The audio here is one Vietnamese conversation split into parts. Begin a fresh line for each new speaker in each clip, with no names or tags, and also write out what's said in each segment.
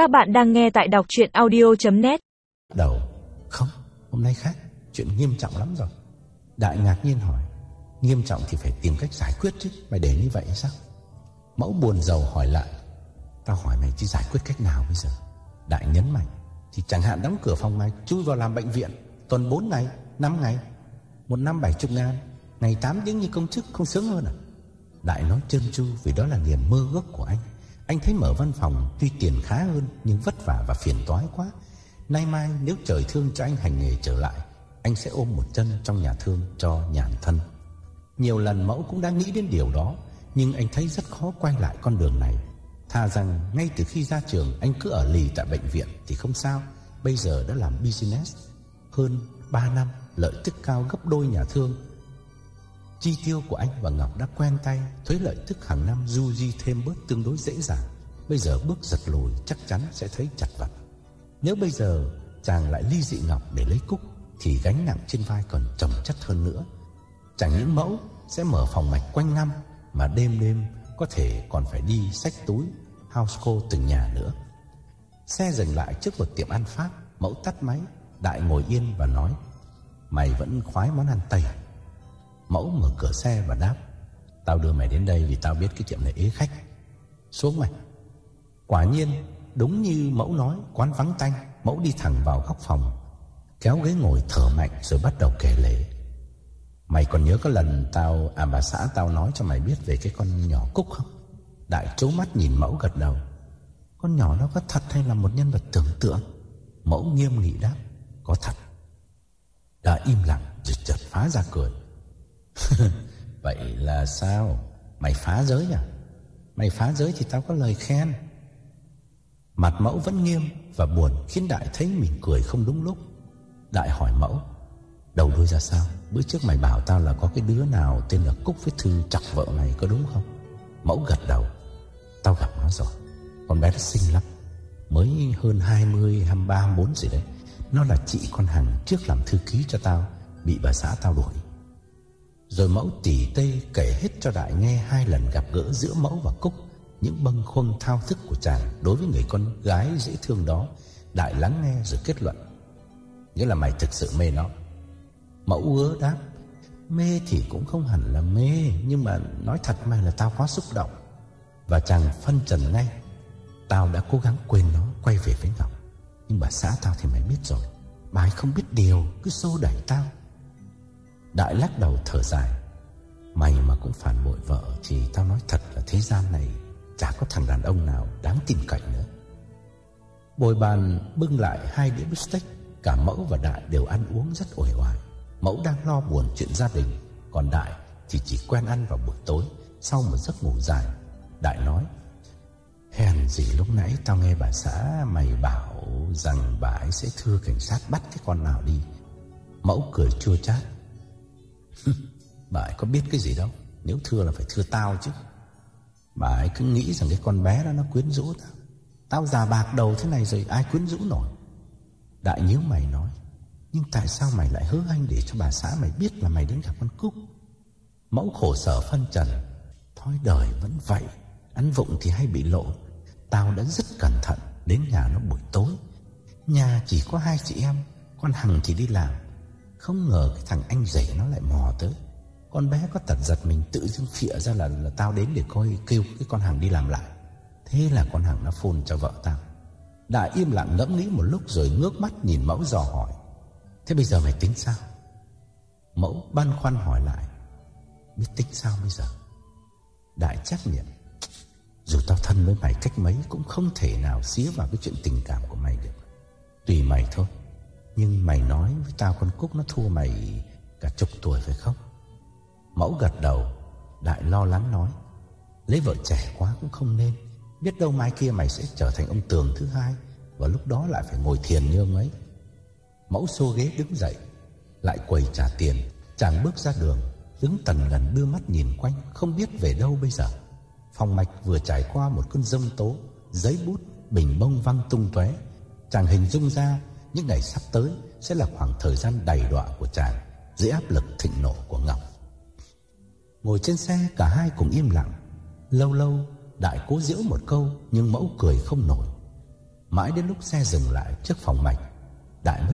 Các bạn đang nghe tại đọc chuyện audio.net
Đầu Không, hôm nay khác Chuyện nghiêm trọng lắm rồi. Đại ngạc nhiên hỏi Nghiêm trọng thì phải tìm cách giải quyết chứ Mày để như vậy sao? Mẫu buồn rầu hỏi lại Tao hỏi mày chứ giải quyết cách nào bây giờ? Đại nhấn mạnh Thì chẳng hạn đóng cửa phòng mày Chui vào làm bệnh viện Tuần 4 ngày, 5 ngày Một năm 70 ngàn Ngày 8 tiếng như công chức không sướng hơn à? Đại nói trơn tru vì đó là niềm mơ ước của anh. Anh thấy mở văn phòng tuy tiền khá hơn Nhưng vất vả và phiền toái quá. Nay mai nếu trời thương cho anh hành nghề trở lại, Anh sẽ ôm một chân trong nhà thương cho nhàn thân. Nhiều lần mẫu cũng đã nghĩ đến điều đó, Nhưng anh thấy rất khó quay lại con đường này. Thà rằng ngay từ khi ra trường, Anh cứ ở lì tại bệnh viện Thì không sao, Bây giờ đã làm business. Hơn 3 năm, lợi tức cao gấp đôi nhà thương. Chi tiêu của anh và Ngọc đã quen tay, Thuế lợi tức hàng năm du di thêm bớt tương đối dễ dàng. Bây giờ bước giật lùi chắc chắn sẽ thấy chặt vật. Nếu bây giờ chàng lại ly dị Ngọc để lấy Cúc, Thì gánh nặng trên vai còn trầm chất hơn nữa. Chẳng những mẫu sẽ mở phòng mạch quanh năm, Mà đêm đêm có thể còn phải đi sách túi, House cô từng nhà nữa. Xe dừng lại trước một tiệm ăn Pháp, Mẫu tắt máy, Đại ngồi yên và nói, Mày vẫn khoái món ăn Tây à? Mẫu mở cửa xe và đáp, Tao đưa mày đến đây vì tao biết cái tiệm này ế khách. Xuống mày. Quả nhiên, đúng như mẫu nói, Quán vắng tanh, Mẫu đi thẳng vào góc phòng, Kéo ghế ngồi thở mạnh rồi bắt đầu kể lể. Mày còn nhớ có lần tao À bà xã tao nói cho mày biết Về cái con nhỏ Cúc không? Đại trố mắt nhìn mẫu gật đầu. Con nhỏ nó có thật hay là một nhân vật tưởng tượng? Mẫu nghiêm nghị đáp, Có thật. Đã im lặng rồi chợt phá ra cười. Vậy là sao? Mày phá giới à? Mày phá giới thì tao có lời khen. Mặt mẫu vẫn nghiêm Và buồn khiến Đại thấy mình cười không đúng lúc. Đại hỏi mẫu Đầu đuôi ra sao? Bữa trước mày bảo tao là có cái đứa nào Tên là Cúc với Thư chọc vợ mày có đúng không? Mẫu gật đầu Tao gặp nó rồi. Con bé nó xinh lắm. Mới hơn 20, 23, 24 gì đấy. Nó là chị con hàng trước làm thư ký cho tao Bị bà xã tao đuổi rồi mẫu tỉ tê kể hết cho Đại nghe hai lần gặp gỡ giữa mẫu và Cúc, Những bâng khuâng thao thức của chàng đối với người con gái dễ thương đó, Đại lắng nghe rồi kết luận. Nghĩa là mày thực sự mê nó. Mẫu ứa đáp, Mê thì cũng không hẳn là mê, Nhưng mà nói thật mày là tao quá xúc động. Và chàng phân trần ngay, Tao đã cố gắng quên nó, Quay về với Ngọc Nhưng bà xã tao thì mày biết rồi Bà ấy không biết điều, Cứ xô đẩy tao. Đại lắc đầu thở dài. Mày mà cũng phản bội vợ Thì tao nói thật là thế gian này Chả có thằng đàn ông nào đáng tin cậy nữa. Bồi bàn bưng lại hai đĩa bít Cả mẫu và đại đều ăn uống rất ổi hoài Mẫu đang lo buồn chuyện gia đình, Còn đại thì chỉ quen ăn vào buổi tối Sau một giấc ngủ dài. Đại nói, Hèn gì lúc nãy tao nghe bà xã mày bảo Rằng bà ấy sẽ thưa cảnh sát bắt cái con nào đi. Mẫu cười chua chát Bà ấy có biết cái gì đâu. Nếu thưa là phải thưa tao chứ. Bà ấy cứ nghĩ rằng cái con bé đó nó quyến rũ tao. Tao già bạc đầu thế này rồi ai quyến rũ nổi? Đại nhớ mày nói, Nhưng tại sao mày lại hứa anh để cho bà xã mày biết là mày đến gặp con Cúc? Mẫu khổ sở phân trần Thôi đời vẫn vậy, Ăn vụng thì hay bị lộ. Tao đã rất cẩn thận, Đến nhà nó buổi tối. Nhà chỉ có hai chị em, Con Hằng thì đi làm không ngờ cái thằng anh rể nó lại mò tới. Con bé có tật giật mình tự dưng phịa ra là, là tao đến để coi kêu cái con hàng đi làm lại. Thế là con hàng nó phun cho vợ tao. Đại im lặng ngẫm nghĩ một lúc rồi ngước mắt nhìn mẫu dò hỏi. Thế bây giờ mày tính sao? Mẫu băn khoăn hỏi lại. Biết tính sao bây giờ? Đại chắc miệng. Dù tao thân với mày cách mấy Cũng không thể nào xía vào cái chuyện tình cảm của mày được. Tùy mày thôi nhưng mày nói với tao con Cúc nó thua mày cả chục tuổi phải không? Mẫu gật đầu, Đại lo lắng nói. Lấy vợ trẻ quá cũng không nên. Biết đâu mai kia mày sẽ trở thành ông tường thứ hai và lúc đó lại phải ngồi thiền như ông ấy. Mẫu xô ghế đứng dậy, lại quầy trả tiền, chàng bước ra đường, đứng tần gần đưa mắt nhìn quanh, không biết về đâu bây giờ. Phòng mạch vừa trải qua một cơn rông tố, giấy bút, bình bông văng tung tóe, chàng hình dung ra những ngày sắp tới sẽ là khoảng thời gian đầy đọa của chàng, dưới áp lực thịnh nộ của Ngọc. Ngồi trên xe, cả hai cùng im lặng. Lâu lâu, Đại cố giễu một câu, nhưng mẫu cười không nổi. Mãi đến lúc xe dừng lại trước phòng mạch, Đại mới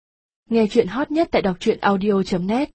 Nghe chuyện hot nhất tại đọc truyện audio.net